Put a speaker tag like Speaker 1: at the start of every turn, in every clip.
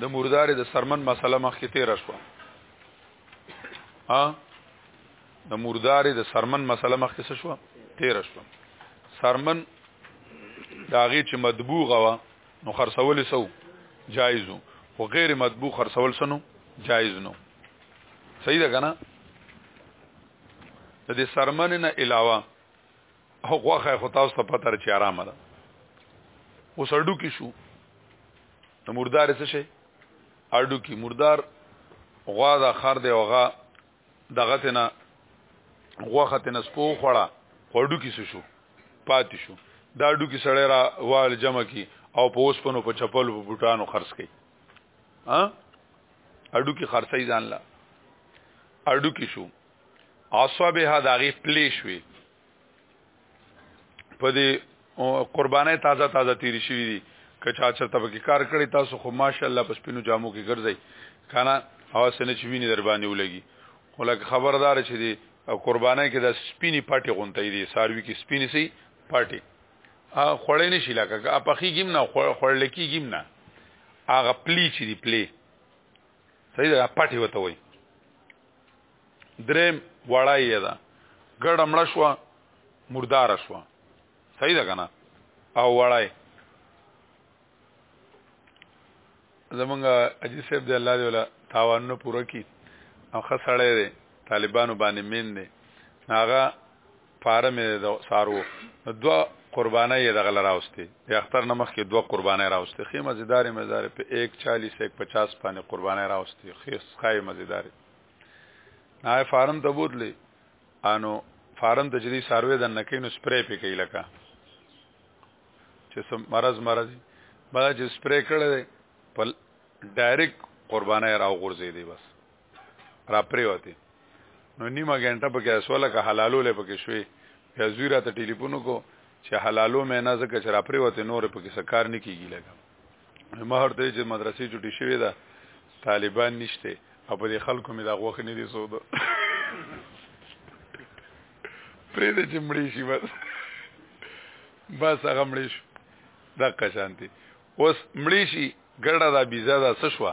Speaker 1: د مردار د سرمن مسله مخکې تیر شو ها د مردار د سرمن مسله مخکې څه شو تیر شو سرمن داغه چې مدبوغ وا نو خرڅول سو جایز او غیر مدبوغ خرڅول سنو جایز نو صحیح ده کنه د دې سرمن نه علاوه او غوخه خو تاسو ته پته چې آرام ده اوس اډو کې شو نو مردار څه شي اډو کې مردار غوا دا خر دی اوغه دغه تنه غوخه تنه سپو خړه خړډو کې شو پاتې شو دا ډو کې سړی را وال جمع کی او په اوس پنو په چپل په بوټانو خرڅ کړي ها اډو کې خرڅي ځان لا اډو کې شو اصحابها داغي پلی شوي په دې قربانې تازه تازه تیر شوی دي کچا چرته به کار کړی تاسو خو ماشاءالله پس پینو جامو کې ګرځي کنه هوا سنه چې ویني در باندې ولګي ولکه خبردار چې دي قربانې کې د سپینی پټي غونټې دي ساروي کې سپینی سي پټي ا خړې نشي لکه ا پخې ګیم نه خړل کې ګیم نه هغه پلی چې دی پلی صحیح ده پټي وته وای درې وړای یې ده ګډه مړه شو مردار شو صحیح ده کنه او وړای زمونږ اجي صاحب دی الله دی ولا تاوان نه پوره کی او خسړې دی طالبانو باندې مين دی هغه پاره مې د سارو دوا قربانه یې دغه لراوستي د اختر نمخ کې دوا قربانه راوستي خې مزیدار مزار په 140 150 باندې قربانه راوستي خې ښای مزیدار نه فارم ته بوتلې انو فارم ته جدي ساروي د نکینو سپری پې کوي لکه چې سم مرز مرز بل چې سپری کړي په ډایرک قربانه راو غورځي دی بس را پریوته نو نیمه غنټه پکې اسوله که حلالو لې پکې شوي یا زویرا ته ټلیفون کو چې حلالو مې نه زکه چې را پریوته نور پکې سکار نه کیږي لګا ما هرته چې مدرسې چټي شوې ده طالبان نشته او په دې خلکو مې دا غوښ نه دي سود پرې دې چې مړی شي بس بس هغه مړی شو دغه شانتي اوس مړی شي ګړه دا بيزا دا څه شوه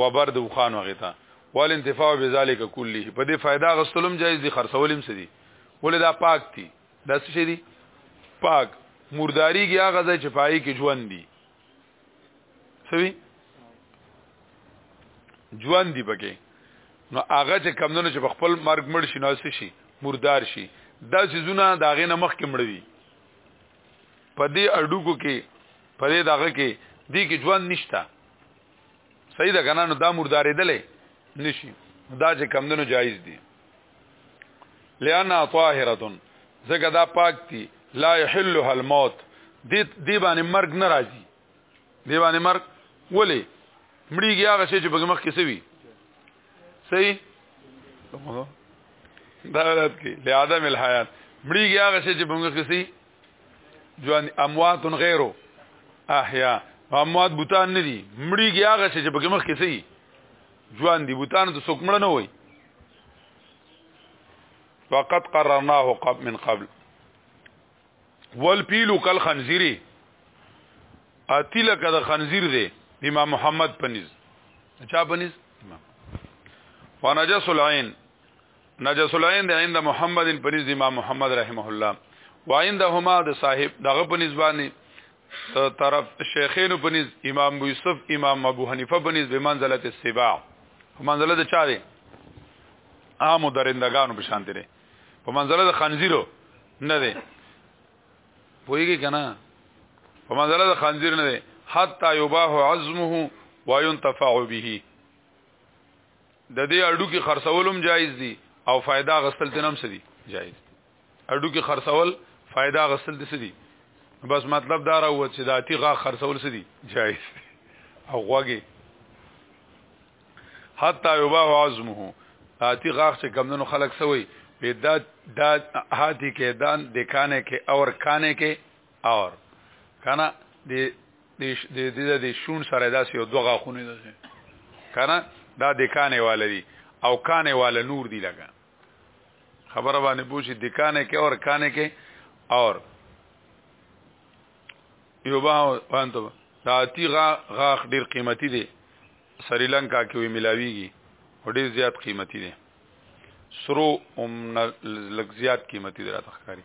Speaker 1: وبر د وخانو هغه ته ول انتفاع بذالک کله په دې فائدہ غستلم جایز دي خرڅولم سدي ولې دا پاک دي دا څه دي پاک مرداری کې هغه ځای چې پای کې ژوند دي سوي ژوند دي پکې نو هغه چې کمندونو چې په خپل مرګ مړ شي نو څه شي مردار شي دا سيزونه دا غې نه مخ کې مړ دي په دې اډوکو کې په دې دغه کې دې کې ژوند نشته صحیح ده کنه نو دا مردارې دلې نشي دا چې کم دنو جایز دي لئن طاهره زګه دا پاک دي لا يحلها الموت دې دې باندې مرګ ناراضي دې باندې مرګ ولې مړیږي هغه شی چې بګمخ کې سوي صحیح دا ولادت کې لعدم الحیات مړیږي هغه شی چې بګمخ کې سي ژوند اموات غیرو احیا اموات بوتان نه دي مړیږي هغه چې په مخ کې سي ژوند دي بوتان ته څوک مړ نه وای وقد قررناه قبل من قبل والفیل کل خنزیری اتیل کده خنزیر دی امام محمد پنیز چا پنیز امام ونجس العين نجس العين د عند محمد په نزد امام محمد رحمه الله وعندهما د صاحب دغه په نسبانه طرف شیخین په نس امام ابو یوسف امام ابو حنیفه په نس بمنزله السباع په منزله د چا دی عام درندگانو په شان دی په منزله د خنزیرو نه دی پویږي کنه په منزله د خنزیر نه دی حتا یباه عظمه وينتفع به د دې اډو کې خرڅولم جایز دي او فائدہ غسل تنم سدي جایز اډو کې خرڅول فائدہ غسل دي سدي بس مطلب دا راو چې د اتی غا خرڅول سدي جایز او غوګي حتا یبا عظمه اتی غا چې کمندونو خلق سوی دا دا هاتی کې دان د کانه کې اور کانه کې اور کنه د د د د شون سره داسې یو دوغه خونه ده کنه دا د کانه والدي او کانه وال نور دی لګا خبره باندې پوښي د کانه کې اور کانه کې اور یو با وانته دا تی غا غاخ ډیر قیمتي دی سریلانکا کې وی ملاویږي ډیر زیات قیمتي دی سرو ام لګ زیات قیمتي دی راته ښکاری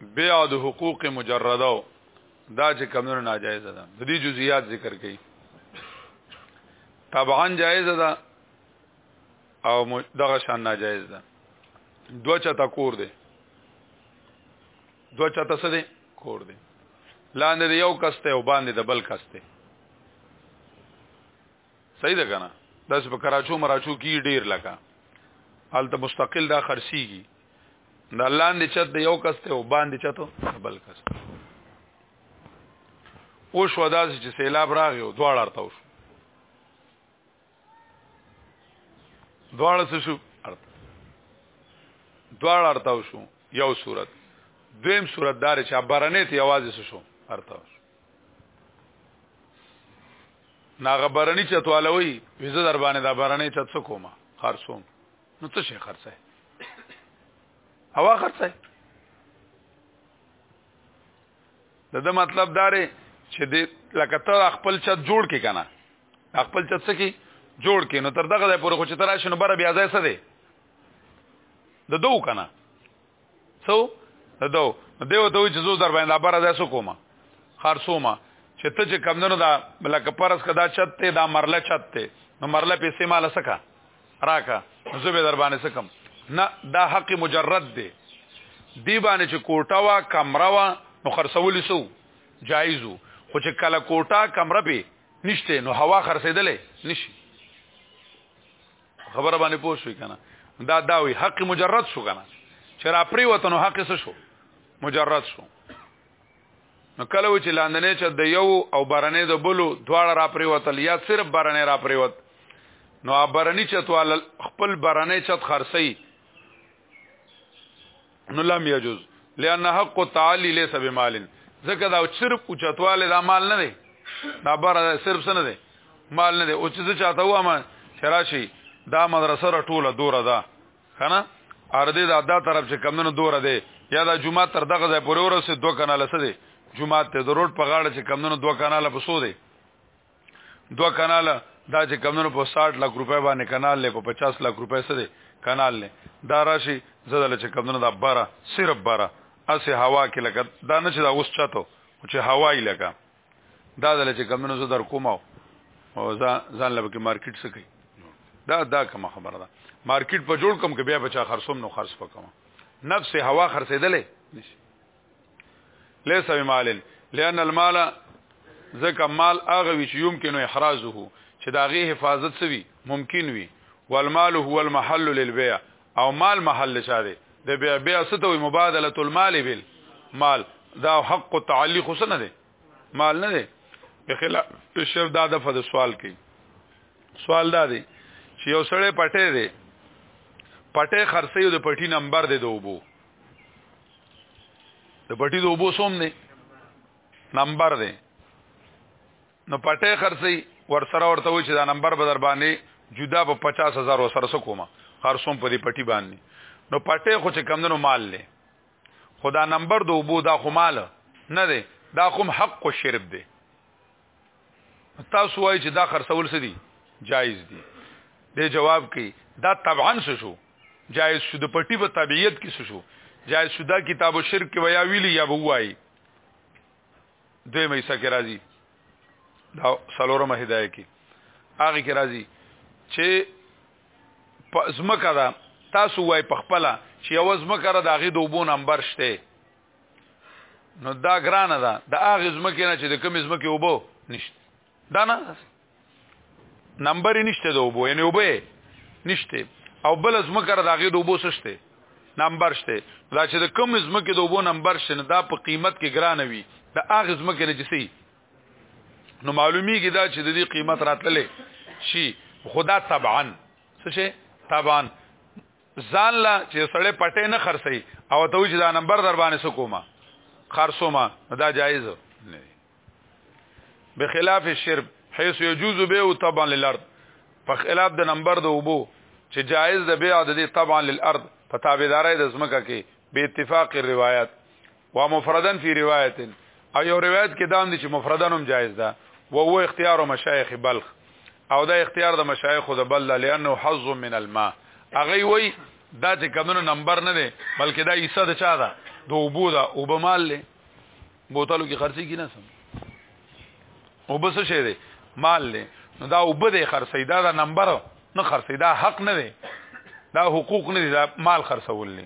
Speaker 1: بيع د حقوق مجرده دا چې کمونو ناجایز ده د دې جزئیات ذکر کړي طبعا جایز ده او دغه شان ناجایز ده دوه چاته کور دی دوه چاته څه دی کور دی لاندې یو کسته او باندې د بل کسته صحیح ده کنه دا چې په کراچو مراچو کې ډیر لکه حالت مستقل دا خرسيږي دا لاندې چت د یو کس ته او باندې چتو بل کس او شو دا چې سیلاب راغی او دواړه ارته وشو دواړه څه شو ارته دواړه ارته وشو یو صورت دویم صورت دار چې برنه ته आवाज څه شو ارته وشو ناغه برنی چتوالوي وزه در باندې دا برنی چت څه کومه خرڅوم نو څه شي خرڅه هوا خرڅه دا, دا مطلب داره چې د لکه ته خپل چت جوړ کې کنه خپل چت څه کې جوړ کې نو تر دغه ځای پورې خو چې تراشنو بره بیا ځای څه دی د دوه کنه سو دو دیو ته چې زو در باندې بار ده سو کومه خرصومه چې ته چې کمندونو دا لکه پرس کدا چت ته دا مرله چت ته نو مرله په استعمال سکا راکا زو به در باندې سکم نه دا حق مجرد دی دی باندې چې کوټه وا کمره وا نو خرڅول سو جایزو خو چې کله کوټه کمره به نشته نو هوا خرڅېدلې نشي خبره باندې پوه شوې کنه دا دا وی حق مجرد شو کنه چې را پری وطن حق څه شو مجرد شو نو کله چې لاندنې چې د یو او بارنې د بلو دواړه را پری وتل یا صرف بارنې را پری وت نو بارنې چتوال خپل بارنې چت خرسي نو لم يجوز لان حق التعالي ليس بمال ځکه دا صرف اوچتواله دا مال نه دی دا بار صرف سن دی مال نه دی او چې چاته و ما شراشي دا مدرسه را ټوله دوره ده کنه ارده دا دا طرف چې کمنو دوره ده یا دا جمعه تر دغه ځای پورې ورسې دوه کانال سره جمعه ته د روډ په غاړه چې کمنو دوه کانال په سو دی دو کانال دا چې کمونو په 60 لک روپے باندې کانال له په 50 لک روپے سره کانال له دا راشي زدل چې کمونو دا بارا صرف بارا اسه هوا کې لګا دا نه چې دا اوس چاته چې هوا یې لګا دا دل چې کمونو زه در کوم او ځان لبه کې مارکیټ څه کوي دا دا کوم خبره ده مارکیټ په جوړ کم کې بیا بچا خرصوم نو خرص پکوم نفس هوا خرڅېدلې نشي ليس بمال لأن المال ځکه مال هغه وی چې يمكن احرازه چې دا غي حفاظت سوي ممکن وي والمال هو المحل للبيع او مال محل شاره د بيع بيع ستوي مبادله المال بال مال دا حق تعلق حسن ده مال نه ده په خلاف شر دا د فد سوال کوي سوال دا دی چې یو سړی پټه دی پټه خرڅې د پټي نمبر دی دوبو د پټي د وبو سوم نه نمبر دی نو پټه خرڅي ور سره ورته وي چې دا نمبر به در باندې جدا په 50000 سره سکوما خرصوم په دې پټي باندې نو پټه خو چې کمندونو مال لې خدا نمبر دو بو دا خو مال نه دی دا خو حق او شرب دی تاسو وایي چې دا خرڅول څه دي جایز دي د جواب کې دا طبعا څه شو جایز شو د پټي په طبيعت کې څه شو جایز شو دا کتاب الشرک کې ویا ویلی یا بوای دوی مې څه کې راځي دا سلورمه هدايه کې هغه کې راځي چې پزمکه دا تاسو وای په خپل چې یو زمکه را داغي دوبو نمبر شته نو دا ګرانه ده د هغه زمکه نه چې د کم زمکه وبو نشته دا نه نمبر نشته د وبو یعنی وبو نشته او بل زمکه د هغه د وبو سشته نمبر شته دا چې د کم زمکه د وبو نمبر شنه دا په قیمت کې ګرانه وي د هغه زمکه نه جسي نو معلومیږي دا چې د دې قیمت راتللې شي خدا طبعا څه شي طبعا ځان لا چې سړې پټې نه خرڅي او ته چې دا نمبر در باندې سکوما خرڅوما دا جایز نه به خلاف الشرب حيث يجوز به طبعا للارض په خلاف د نمبر د وبو چې جایز د بيع د دې طبعا للارض په تابعداري د زمکه کې به اتفاق روایت و مفردن فی روایت او یو روایت کې دام دي چې مفردن هم جایز ده و هو اختیار مشایخ بلخ او دا اختیار د مشایخ د بل لانه حظ من الماء هغه وی دا چې کمنو نمبر نه دی بلکې دا حصہ د چا ده د اوبو ده او به مال له بوتلو کې خرچي کی نه سم او بس شه دی مال له نو دا اوبه دی خرڅي دا دا نمبر نه خرڅي دا حق نه دی دا حقوق نه دی دا مال خرڅول نه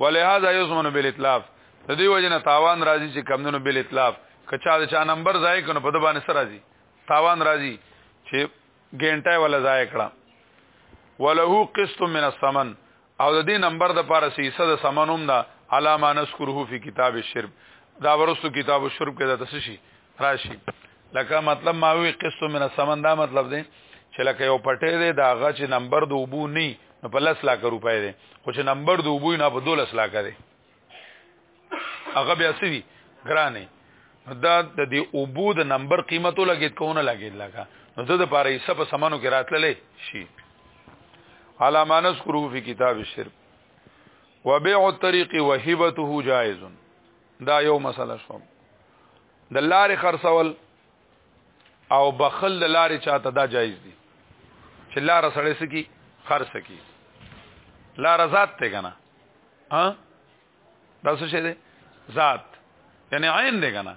Speaker 1: ولهذا یزمن بالاتلاف د دې وجه نه تاوان راځي چې کمندونو بل اتلاف کچا د چا نمبر ځای کنه په د باندې سره راځي تاوان راځي چې ګینټه ولا ځای کړه وله قسط من الثمن او د دې نمبر د پاره سیسه د سمنوم دا علامه نذکره فی کتاب الشرب دا ورستو کتاب الشرب کې دا تسشي راشي لکه مطلب ما وی قسط من السمن دا مطلب دی چې لکه یو پټې دی دا غا چې نمبر د وبو نه نو په 10 لک روپۍ دی خو چې نمبر د وبو نه په 12 لک دی هغه بیا سوي ګرانه دا د دې وبو د نمبر قیمتو لګید کونه لګید لګا نو د لپاره یې سب سمانو کې راتللې شي علامانس کرو فی کتاب الشرب وبيع الطريق وهبته جائز دا یو مسله شو د لارې خرڅول او بخل د لارې چاته دا جایز دي چې لار سړې سکی خرڅ کی لار ذات ته کنه ها دا څه شه دي ذات یعنی عین دی کنه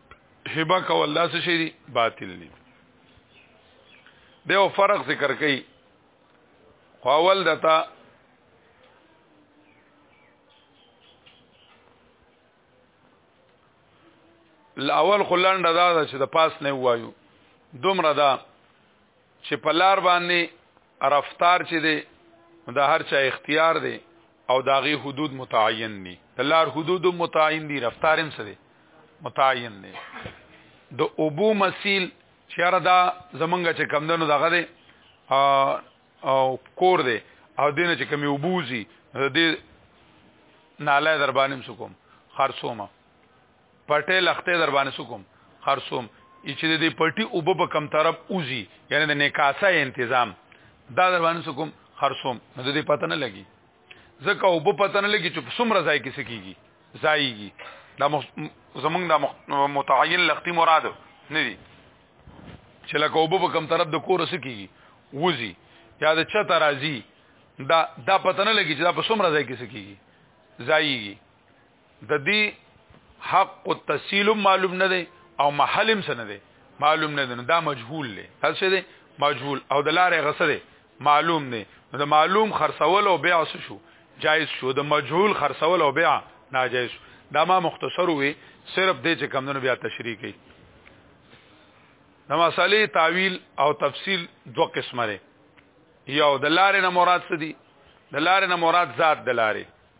Speaker 1: هبه کول دا څه شي دي باطل دي دیو فرق ذکر کړي خو اول دتا الاول خلند دا ده چې د پاس نه وایو دومره دا چې په لار باندې رفتار چې دی دا هر چا اختیار دی او داغي حدود متعین دي د لار حدود متعین دي رفتار هم سره متعین دي د ابو مسیل شهر دا زمونږ چې کمندونو دغه دي او کور دي او دینه چې کمی ابوزي د دې ناله در باندې سکم خرصومه پټه لخته در باندې سکم خرصوم چې د دې پټي او په کم طرف اوزي یعنی د نکاسه تنظیم دا در باندې سکم خرصوم نو د دې پته نه لګي ځکه او په پته نه لګي چې څومره ځای کې سکیږي ځایږي دا زمونږ د متعین لختی مراد نه دي چې لکه او په کم طرف د کور سکیږي وزي یا د چا ترازی دا دا پته نه لګي چې دا په څومره ځای کې سکیږي ځایږي د دې حق التسهيل معلوم نه دی او محل هم سن دی معلوم نه دی دا مجهول دی هڅه دی مجهول او د لارې غسه دی معلوم دی نو د معلوم خرڅول او بيع شو جایز شو د مجهول خرڅول او بيع ناجایز شو دا ما مختصر وي صرف دې چې کمونو بیا تشریح کړي نو مسالې تعویل او تفصیل دو قسمه لري یو د لارې نه مراد څه دي د لارې نه مراد ذات د لارې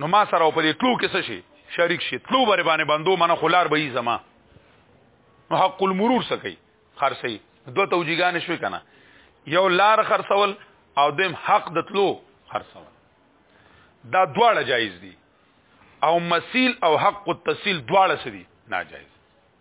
Speaker 1: نو ما سره په دې تلو کې څه شي شریک شي تلو بر باندې بندو منه خلار به یې زما نو حق المرور سکی خرڅي دوه توجیهګان شوي کنه یو لار خرڅول او دیم حق د تلو خرڅول دا دواړه جایز دي او مسیل او حق التسیل دواړه سدي ناجایز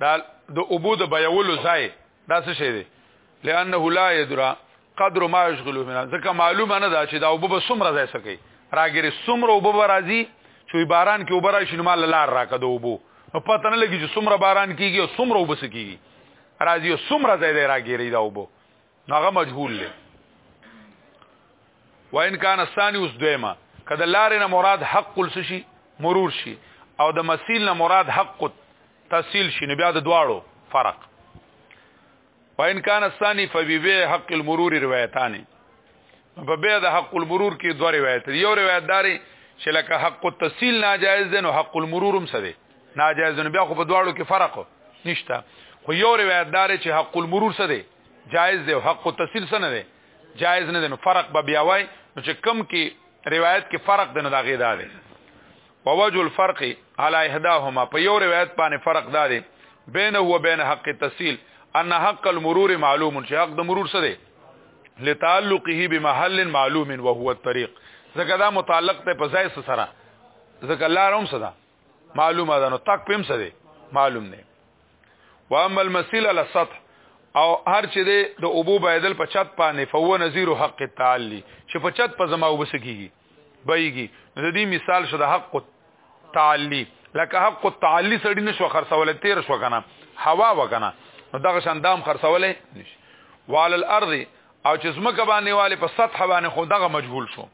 Speaker 1: دا د ابو د بيولو ځای دا څه شي دی لانه لا يدرا قدر ما يشغله من ځکه معلومه نه ده چې دا ابو به سمره ځای سکی راګری سمره ابو به راځي چې باران کې وبرا شنو مال لار راکه د ابو نو پته نه لګي چې سمره باران کیږي او سمره وبس کیږي راځي سمره ځای دی راګری دا ابو هغه مجهول له وان کان الثاني اوس دویما کله لارې نه مراد حق السشي مرور شي او د مسیل نه مراد حق تحصیل شي نو بیا د دواړو فرق وان کان الثاني فبيبه حق المرور روایتان په بیا د حق المرور کې دوه روایت یو روایت داري چې لکه حق التحصیل ناجایز دی نو حق المرور هم څه دی ناجایز دی بیا خو په دواړو کې فرق نشته خو یو روایت دار چې حق المرور څه دی جایز دی او حق التسهیل څه نه دی جایز نه دی نو فرق به بیا وای نو چې کم کې روایت کې فرق دی نو دا غیدا دی ووجه الفرق على احداهما په یو روایت باندې فرق دا دی بینه و بین حق التسهیل ان حق المرور معلوم چې حق د مرور څه دی لتعلقه بمحل معلوم وهو الطريق ځکه دا متعلق ته په ځای سره ځکه لار هم صدا معلومه ده نو تک پم څه دی معلوم نه و اما المسيل على السطح او هر چې دی د ابو بيدل په چت باندې فو نذير حق التعالي چې په چت په زما وبسکیږي بيږي نو د دې مثال شو د حق التعالي لکه حق التعالي سړی نشو خرڅول تیر شو کنه هوا وکنه نو دغه شاندام خرڅولې نشي وعلى الارض او چې زمکه باندې والي په سطح باندې خو دغه مجهول شو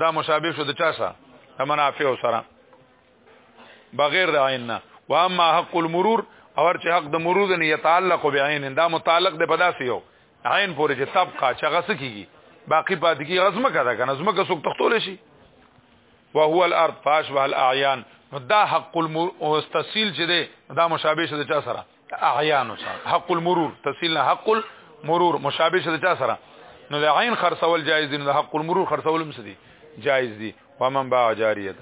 Speaker 1: دا مشابه شو د چا سره د منافع سره بغیر د عین نه و اما حق المرور اور چې حق د مرور نه یتعلق بعین دا متعلق د پداسې یو عین پورې چې طبقه چې غس کیږي باقی پاتې کی غزمه کړه کنه زما که څوک تختول شي وهو الارض فاشبه الاعیان نو دا حق المستسیل چې دی دا مشابه شه د چا سره اعیان سره حق المرور تفصیل حق المرور مشابه شته چا سره نو د عین خرڅول جایز دي نو د حق المرور خرڅول هم سدي جایز دي ومن باع جاریه